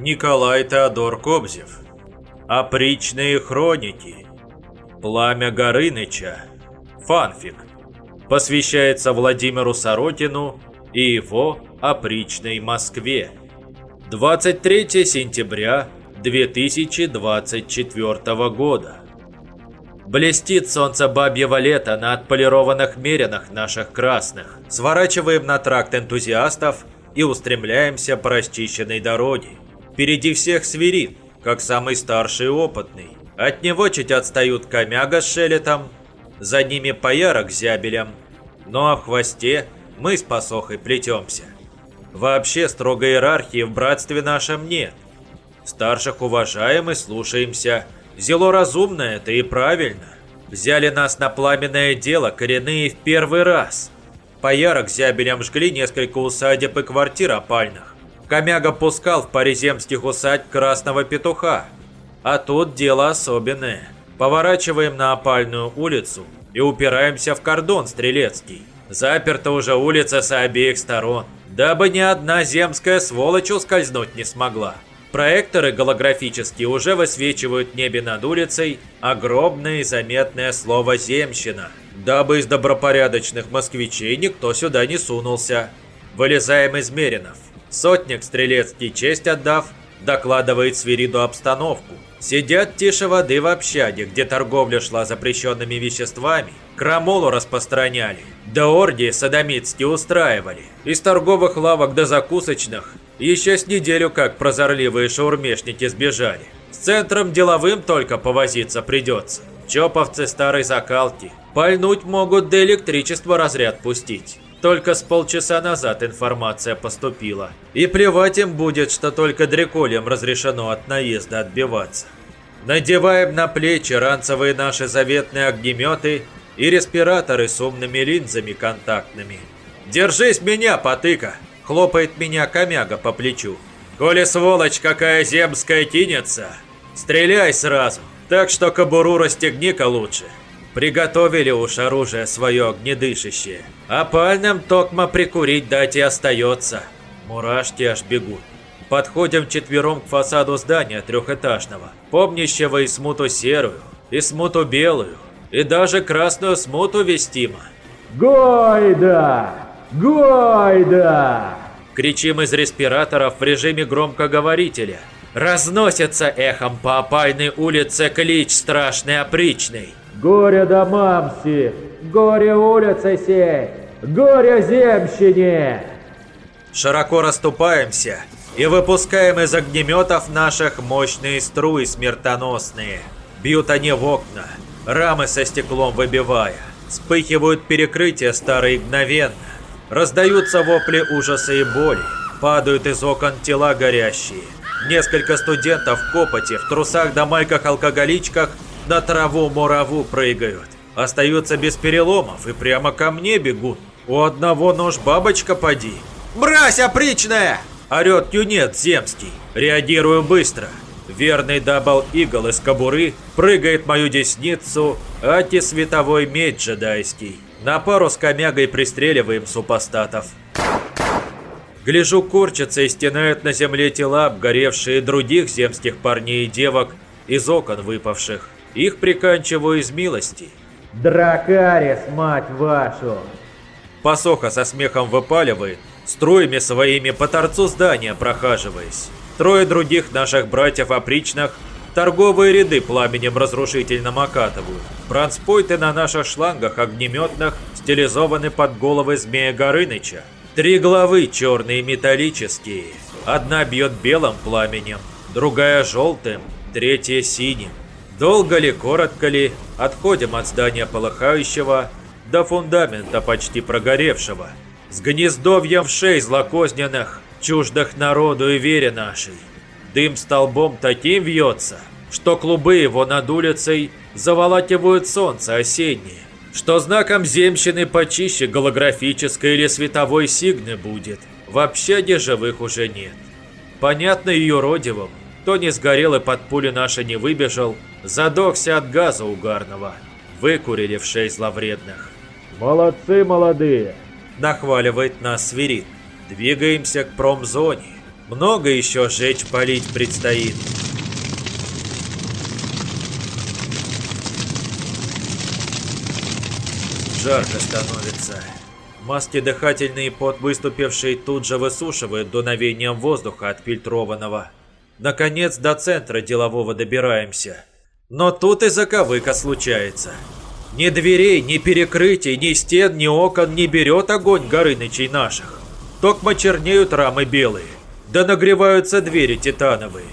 Николай Теодор Кобзев. Опричные хроники. Пламя Горыныча. Фанфик. Посвящается Владимиру Сорокину и его опричной Москве. 23 сентября 2024 года. Блестит солнце бабьего лета на отполированных меринах наших красных. Сворачиваем на тракт энтузиастов и устремляемся по расчищенной дороге. Впереди всех свирит, как самый старший и опытный. От него чуть отстают Комяга с Шелетом, за ними Поярок с Зябелем. Ну а в хвосте мы с Посохой плетемся. Вообще строгой иерархии в братстве нашем нет. Старших уважаем и слушаемся. Зело разумно это и правильно. Взяли нас на пламенное дело коренные в первый раз. Поярок Зябелем жгли несколько усадеб и квартир опальных. Комяга пускал в паре усадьб красного петуха. А тут дело особенное. Поворачиваем на опальную улицу и упираемся в кордон стрелецкий. Заперта уже улица с обеих сторон, дабы ни одна земская сволочь ускользнуть не смогла. Проекторы голографические уже высвечивают в небе над улицей огромное и заметное слово «земщина», дабы из добропорядочных москвичей никто сюда не сунулся. Вылезаем из Меринов. Сотник Стрелецкий честь отдав, докладывает Свириду обстановку. Сидят тише воды в общаге, где торговля шла запрещенными веществами, крамолу распространяли, да оргии садомитские устраивали. Из торговых лавок до закусочных еще с неделю как прозорливые шаурмешники сбежали. С центром деловым только повозиться придется. Чоповцы старой закалки. Пальнуть могут до электричества разряд пустить. Только с полчаса назад информация поступила. И плевать им будет, что только дреколем разрешено от наезда отбиваться. Надеваем на плечи ранцевые наши заветные огнеметы и респираторы с умными линзами контактными. «Держись меня, потыка!» – хлопает меня комяга по плечу. «Коли сволочь какая земская кинется, стреляй сразу, так что кобуру расстегни-ка лучше». Приготовили уж оружие свое огнедышащее. А пальным токма прикурить дать и остается. Мурашки аж бегут. Подходим четвером к фасаду здания трехэтажного, помнящего и смуту серую, и смуту белую, и даже красную смуту вестимо. «Гойда! Гойда!» Кричим из респираторов в режиме громкоговорителя. Разносится эхом по опайной улице клич страшный опричный. Горе домам си, горе улице сей, горе земщине! Широко расступаемся и выпускаем из огнеметов наших мощные струи смертоносные. Бьют они в окна, рамы со стеклом выбивая. Вспыхивают перекрытия старые мгновенно. Раздаются вопли ужаса и боли. Падают из окон тела горящие. Несколько студентов в копоти, в трусах да майках-алкоголичках на траву-мораву прыгают. Остаются без переломов и прямо ко мне бегут. У одного нож-бабочка поди. «Мразь опричная!» Орет юнец земский. Реагирую быстро. Верный Double Eagle из кобуры прыгает мою десницу, аки световой меч джедайский. На пару с комягой пристреливаем супостатов. Гляжу, корчатся и стенают на земле тела, обгоревшие других земских парней и девок, из окон выпавших. Их приканчиваю из милости. Дракарис, мать вашу! Посоха со смехом выпаливает, струями своими по торцу здания прохаживаясь. Трое других наших братьев опричных торговые ряды пламенем разрушительно окатывают. Бранспойты на наших шлангах огнеметных стилизованы под головы змея Горыныча. Три главы черные металлические. Одна бьет белым пламенем, другая желтым, третья синим. Долго ли, коротко ли, отходим от здания полыхающего до фундамента почти прогоревшего. С гнездовьем в шей злокозненных, чуждых народу и вере нашей. Дым столбом таким вьется, что клубы его над улицей заволакивают солнце осеннее, что знаком земщины почище голографической или световой сигны будет. В общаге живых уже нет. Понятно ее родивым, кто не сгорел и под пули наши не выбежал, задохся от газа угарного. Выкурили в шесть зловредных. Молодцы молодые! Нахваливает нас свирит. Двигаемся к промзоне. Много еще жечь, палить предстоит. Жарко становится. Маски дыхательные пот выступившие тут же высушивают дуновением воздуха отфильтрованного. Наконец до центра делового добираемся. Но тут и заковыка случается. Ни дверей, ни перекрытий, ни стен, ни окон не берет огонь Горынычей наших. Токмо чернеют рамы белые, да нагреваются двери титановые.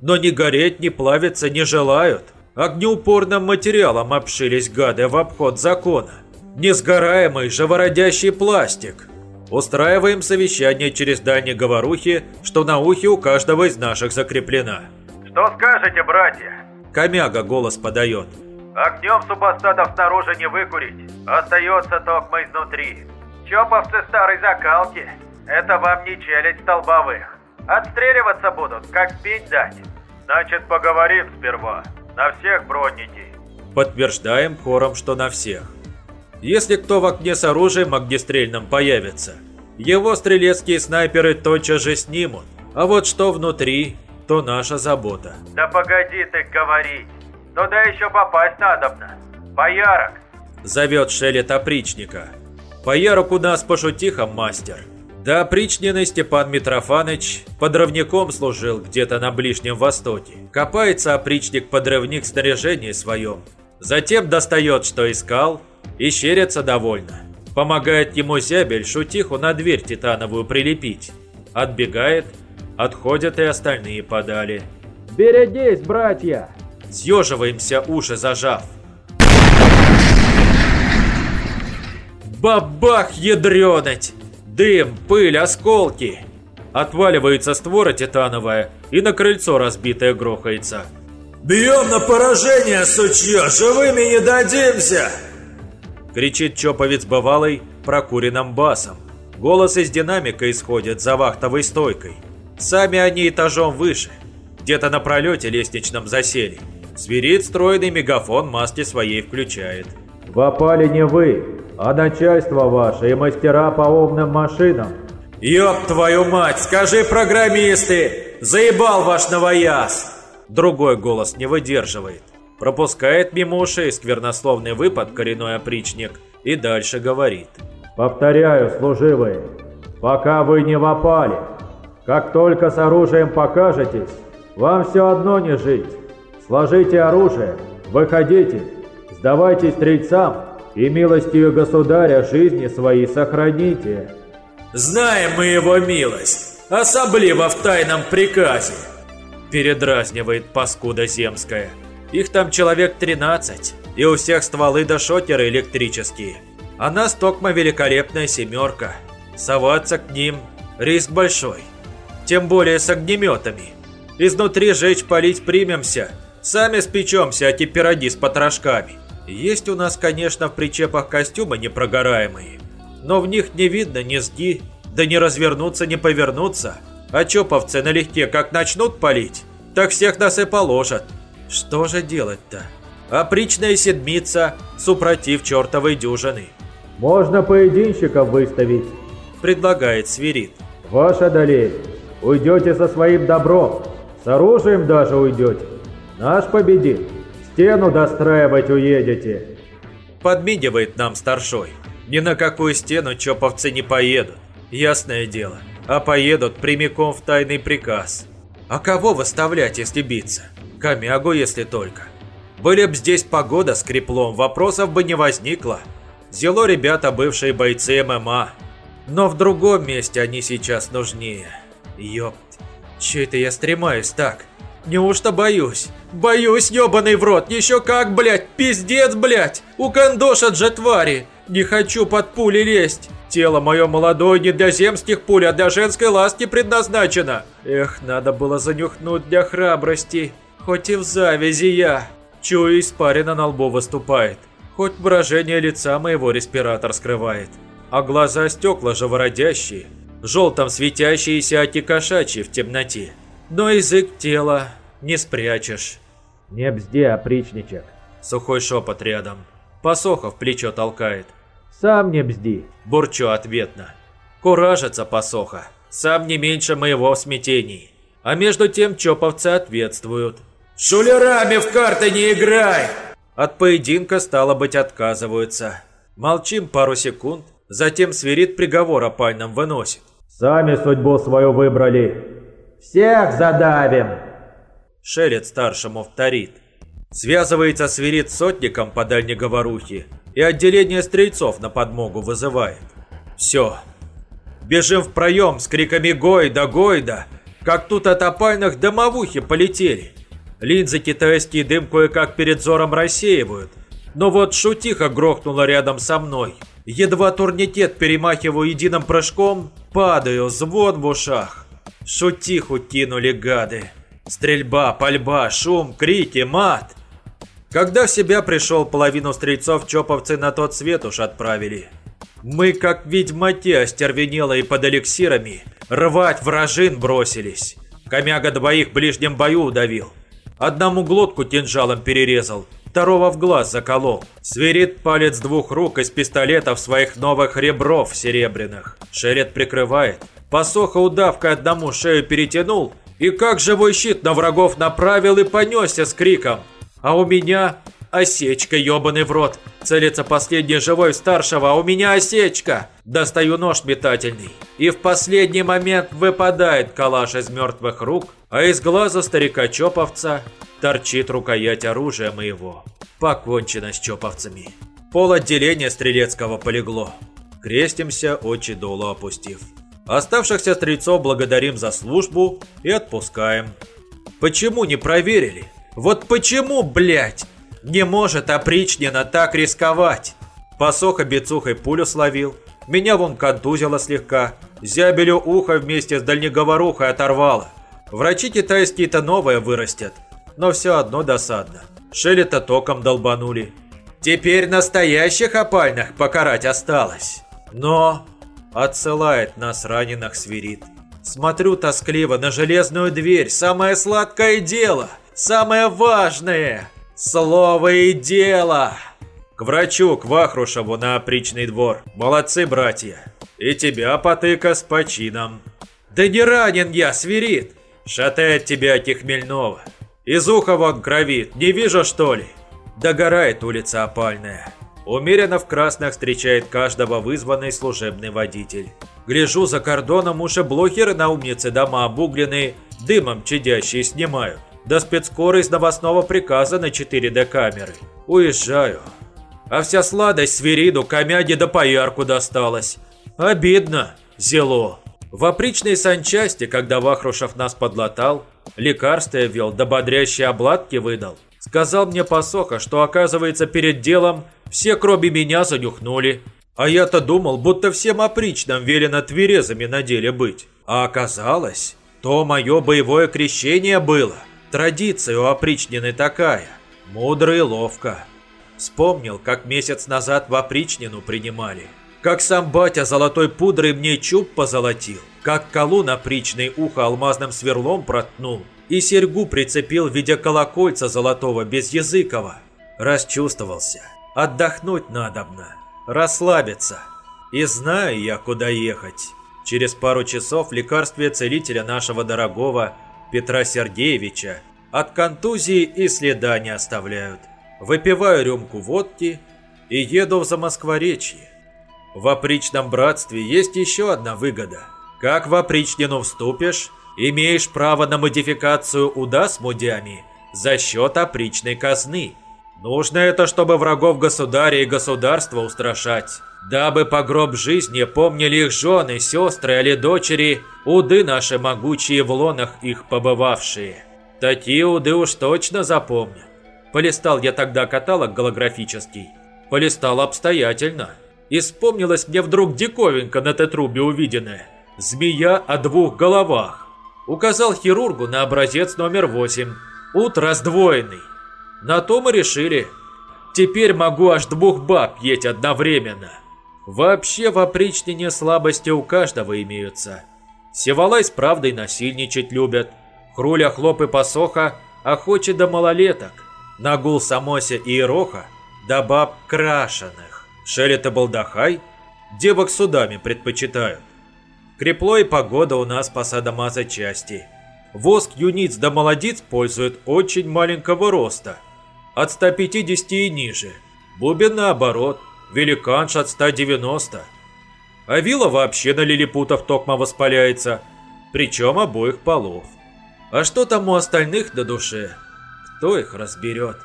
Но ни гореть, ни плавиться не желают. Огнеупорным материалом обшились гады в обход закона. Несгораемый, живородящий пластик. Устраиваем совещание через дальние говорухи, что на ухе у каждого из наших закреплена. Что скажете, братья? Комяга голос подает. Огнем супостатов снаружи не выкурить. Остается токмо изнутри. Чоповцы старой закалки. Это вам не челядь столбовых. Отстреливаться будут, как пить дать. Значит, поговорим сперва. На всех бронники. Подтверждаем хором, что на всех. Если кто в окне с оружием огнестрельным появится, его стрелецкие снайперы тотчас же снимут. А вот что внутри, то наша забота. Да погоди ты говорить. Туда еще попасть надобно. Поярок. Зовет шелет опричника. Поярок у нас пошутихом мастер. Да опричненный Степан Митрофаныч подрывником служил где-то на Ближнем Востоке. Копается опричник-подрывник в снаряжении своем. Затем достает, что искал, и щерится довольно. Помогает ему зябель шутиху на дверь титановую прилепить. Отбегает, отходят и остальные подали. Берегись, братья! Съеживаемся, уши зажав. Бабах ядрёнать! Дым, пыль, осколки! Отваливается створа титановая, и на крыльцо разбитое грохается. «Бьем на поражение, сучье! Живыми не дадимся!» Кричит чоповец бывалый прокуренным басом. Голос из динамика исходит за вахтовой стойкой. Сами они этажом выше. Где-то на пролете лестничном засели. Свирит стройный мегафон маски своей включает. Вопали не вы, а начальство ваше и мастера по умным машинам. «Ёб твою мать, скажи, программисты! Заебал ваш новояз!» Другой голос не выдерживает. Пропускает мимо ушей сквернословный выпад коренной опричник и дальше говорит. Повторяю, служивые, пока вы не вопали. Как только с оружием покажетесь, вам все одно не жить. Сложите оружие, выходите, сдавайте стрельцам и милостью государя жизни свои сохраните. Знаем мы его милость, особливо в тайном приказе. Передразнивает паскуда земская. Их там человек 13, и у всех стволы до шокеры электрические. А нас токма великолепная семерка. Соваться к ним – риск большой. Тем более с огнеметами. Изнутри жечь палить примемся, сами спечемся, эти пироги с потрошками. Есть у нас, конечно, в причепах костюмы непрогораемые, но в них не видно низги, да не развернуться, не повернуться. А чоповцы налегке как начнут палить, так всех нас и положат. Что же делать-то? Опричная седмица, супротив чертовой дюжины. Можно поединщиков выставить, Предлагает свирит. Ваша долей. Уйдете со своим добром. С оружием даже уйдете. Наш победит. Стену достраивать уедете. Подмигивает нам старшой. Ни на какую стену чоповцы не поедут. Ясное дело. А поедут прямиком в тайный приказ. А кого выставлять, если биться? Комягу, если только. Были б здесь погода с креплом, вопросов бы не возникло. Зело ребята бывшие бойцы ММА. Но в другом месте они сейчас нужнее. Ёпт. Че это я стремаюсь так? Неужто боюсь? Боюсь, ёбаный в рот, еще как, блядь, пиздец, блядь! Укандошат же твари! Не хочу под пули лезть! Тело мое молодое не для земских пуль, а для женской ласки предназначено! Эх, надо было занюхнуть для храбрости. Хоть и в завязи я. Чую, испарина на лбу выступает. Хоть выражение лица моего респиратор скрывает. А глаза стекла живородящие, желтом светящиеся оти кошачьи в темноте. Но язык тела не спрячешь. Не бзди, опричничек. Сухой шепот рядом. Посохов плечо толкает. Сам не бзди. Бурчу ответно. Куражится посоха. сам не меньше моего в смятении. А между тем чоповцы ответствуют. «Шулерами в карты не играй!» От поединка, стало быть, отказываются. Молчим пару секунд, затем свирит приговор опальным выносит. «Сами судьбу свою выбрали. Всех задавим!» Шерет старшему вторит. Связывается свирит сотником по дальней говорухе и отделение стрельцов на подмогу вызывает. Все. Бежим в проем с криками «Гойда! Гойда!» Как тут от опальных домовухи полетели. Линзы китайские дым кое-как перед зором рассеивают. Но вот шутиха грохнула рядом со мной. Едва турникет перемахиваю единым прыжком, падаю, звон в ушах. Шутиху кинули гады. Стрельба, пальба, шум, крики, мат. Когда в себя пришел, половину стрельцов чоповцы на тот свет уж отправили. Мы, как ведьмаки, остервенелые под эликсирами, рвать вражин бросились. Комяга двоих в ближнем бою удавил. Одному глотку кинжалом перерезал, второго в глаз заколол. Сверит палец двух рук из пистолетов своих новых ребров серебряных. Шерет прикрывает. Посоха удавкой одному шею перетянул и как живой щит на врагов направил и понесся с криком. А у меня осечка, ебаный в рот. Целится последний живой старшего, а у меня осечка. Достаю нож метательный. И в последний момент выпадает калаш из мертвых рук, а из глаза старика-чоповца торчит рукоять оружия моего. Покончено с чоповцами. Пол отделения стрелецкого полегло. Крестимся, очи долу опустив. Оставшихся стрельцов благодарим за службу и отпускаем. Почему не проверили? Вот почему, блядь? Не может опричнина так рисковать. Посоха бицухой пулю словил. Меня вон контузило слегка. Зябелю ухо вместе с дальнеговорухой оторвало. Врачи китайские-то новое вырастят. Но все одно досадно. Шели-то током долбанули. Теперь настоящих опальных покарать осталось. Но отсылает нас раненых свирит. Смотрю тоскливо на железную дверь. Самое сладкое дело – Самое важное – слово и дело. К врачу, к Вахрушеву на опричный двор. Молодцы, братья. И тебя, потыка, с почином. Да не ранен я, свирит. Шатает тебя Тихмельнова. Из уха вон кровит, не вижу, что ли? Догорает улица опальная. Умеренно в красных встречает каждого вызванный служебный водитель. Гляжу за кордоном, уже блохеры на умнице дома обугленные, дымом чадящие снимают. До спецскорой новостного приказа на 4D камеры. Уезжаю. А вся сладость свириду, комяде да поярку досталась. Обидно, зело. В опричной санчасти, когда Вахрушев нас подлатал, лекарства вел, да бодрящие обладки выдал. Сказал мне посоха, что оказывается перед делом все кроме меня занюхнули. А я-то думал, будто всем опричным велено тверезами на деле быть. А оказалось, то мое боевое крещение было – Традиция у опричнины такая. Мудро и ловко. Вспомнил, как месяц назад в опричнину принимали. Как сам батя золотой пудрой мне чуб позолотил. Как колун опричный ухо алмазным сверлом проткнул. И серьгу прицепил в виде колокольца золотого без языкова. Расчувствовался. Отдохнуть надобно. Расслабиться. И знаю я, куда ехать. Через пару часов лекарствие целителя нашего дорогого – Петра Сергеевича от контузии и следа не оставляют. Выпиваю рюмку водки и еду в Замоскворечье. В опричном братстве есть еще одна выгода. Как в опричнину вступишь, имеешь право на модификацию уда с мудями за счет опричной казны. Нужно это, чтобы врагов государя и государства устрашать дабы по гроб жизни помнили их жены, сестры или дочери, уды наши могучие в лонах их побывавшие. Такие уды уж точно запомнят. Полистал я тогда каталог голографический. Полистал обстоятельно. И вспомнилось мне вдруг диковинка на тетрубе увиденная. Змея о двух головах. Указал хирургу на образец номер 8. Ут раздвоенный. На то мы решили. Теперь могу аж двух баб есть одновременно. Вообще в опричнине слабости у каждого имеются. Севалай с правдой насильничать любят. Хруля хлоп и посоха охочет до малолеток. Нагул Самося и Ироха до баб крашеных. Шелета Балдахай девок судами предпочитают. Крепло и погода у нас по садомазо-части. Воск юниц да молодиц пользуют очень маленького роста. От 150 и ниже. Бубен наоборот, великанш от 190. А вилла вообще на лилипутов токма воспаляется, причем обоих полов. А что там у остальных до душе, кто их разберет?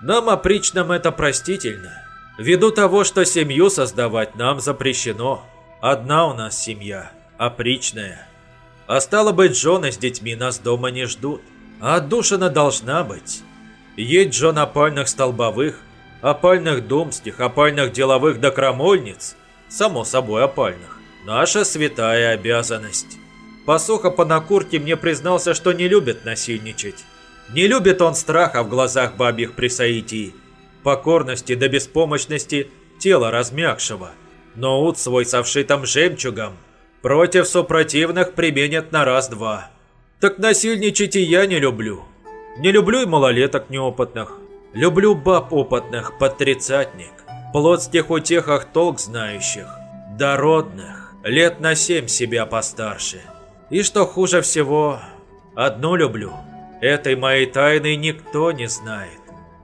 Нам, опричным, это простительно. Ввиду того, что семью создавать нам запрещено. Одна у нас семья, опричная. А стало быть, жены с детьми нас дома не ждут. А отдушина должна быть. Есть жен опальных столбовых, опальных думских, опальных деловых до крамольниц, само собой опальных. Наша святая обязанность. Посоха по накурке мне признался, что не любит насильничать. Не любит он страха в глазах бабьих при соитии, покорности до беспомощности тела размягшего. Но ут свой со вшитым жемчугом против супротивных применят на раз-два. Так насильничать и я не люблю. Не люблю и малолеток неопытных. Люблю баб опытных под тридцатник, плотских утехах толк знающих, дородных, лет на семь себя постарше. И что хуже всего, одну люблю – Этой моей тайны никто не знает.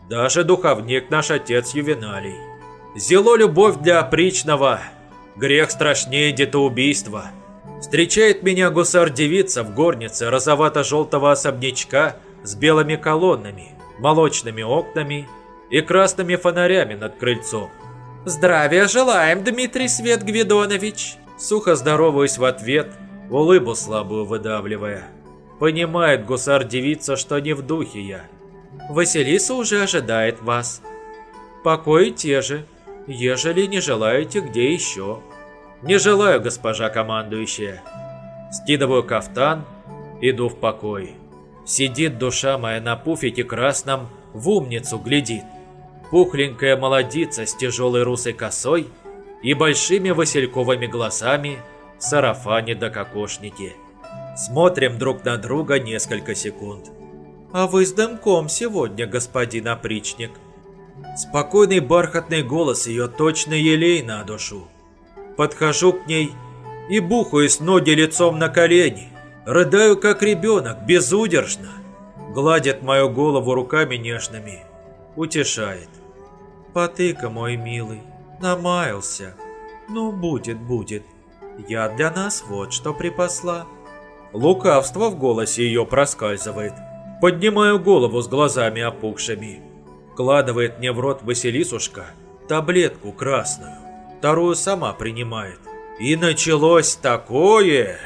Даже духовник наш отец Ювеналий. Зело любовь для опричного. Грех страшнее детоубийства. Встречает меня гусар-девица в горнице розовато-желтого особнячка с белыми колоннами, молочными окнами и красными фонарями над крыльцом. «Здравия желаем, Дмитрий Свет Гвидонович!» Сухо здороваюсь в ответ, улыбу слабую выдавливая. Понимает гусар-девица, что не в духе я. Василиса уже ожидает вас. Покои те же, ежели не желаете, где еще. Не желаю, госпожа командующая. Скидываю кафтан, иду в покой. Сидит душа моя на пуфике красном, в умницу глядит. Пухленькая молодица с тяжелой русой косой и большими васильковыми глазами сарафане да кокошнике. Смотрим друг на друга несколько секунд. «А вы с дымком сегодня, господин опричник?» Спокойный бархатный голос ее точно елей на душу. Подхожу к ней и бухаю с ноги лицом на колени. Рыдаю, как ребенок, безудержно. Гладит мою голову руками нежными. Утешает. «Потыка, мой милый, намаялся. Ну, будет, будет. Я для нас вот что припасла». Лукавство в голосе ее проскальзывает. Поднимаю голову с глазами опухшими. Кладывает мне в рот Василисушка таблетку красную. Вторую сама принимает. И началось такое...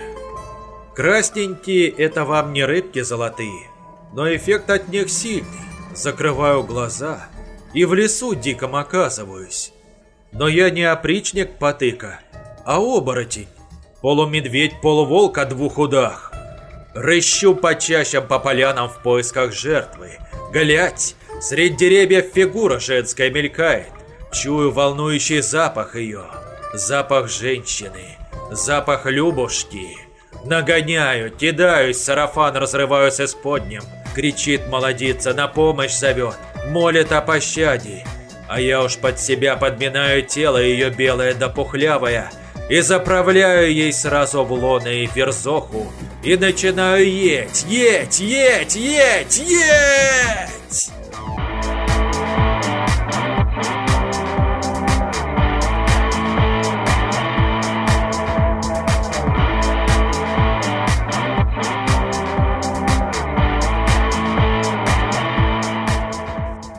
Красненькие – это вам не рыбки золотые, но эффект от них сильный. Закрываю глаза и в лесу диком оказываюсь. Но я не опричник потыка, а оборотень. Полумедведь-полуволк о двух удах. Рыщу по чащам по полянам в поисках жертвы. Глядь, средь деревьев фигура женская мелькает. Чую волнующий запах ее. Запах женщины. Запах Любушки. Нагоняю, кидаюсь, сарафан разрываю с исподним. Кричит молодица, на помощь зовет, молит о пощаде. А я уж под себя подминаю тело ее белое да пухлявое, и заправляю ей сразу в лоно и ферзоху и начинаю есть, есть, есть, есть, есть!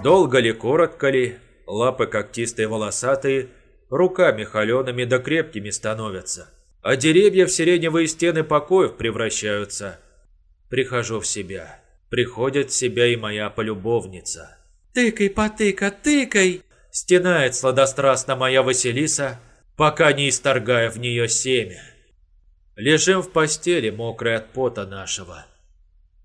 Долго ли, коротко ли, лапы когтистые волосатые – руками холеными да крепкими становятся, а деревья в сиреневые стены покоев превращаются. Прихожу в себя. Приходит в себя и моя полюбовница. «Тыкай, потыка, тыкай!» Стенает сладострастно моя Василиса, пока не исторгая в нее семя. Лежим в постели, мокрой от пота нашего.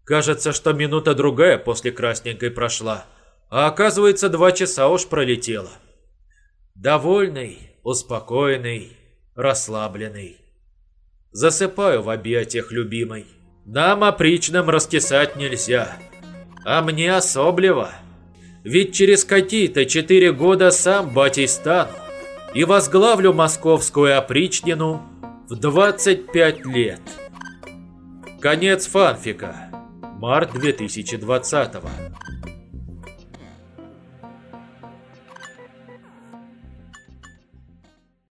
Кажется, что минута другая после красненькой прошла, а оказывается, два часа уж пролетело. Довольный, успокоенный, расслабленный. Засыпаю в объятиях любимой. Нам опричным раскисать нельзя. А мне особливо. Ведь через какие-то четыре года сам батей стану и возглавлю московскую опричнину в 25 лет. Конец фанфика. Март 2020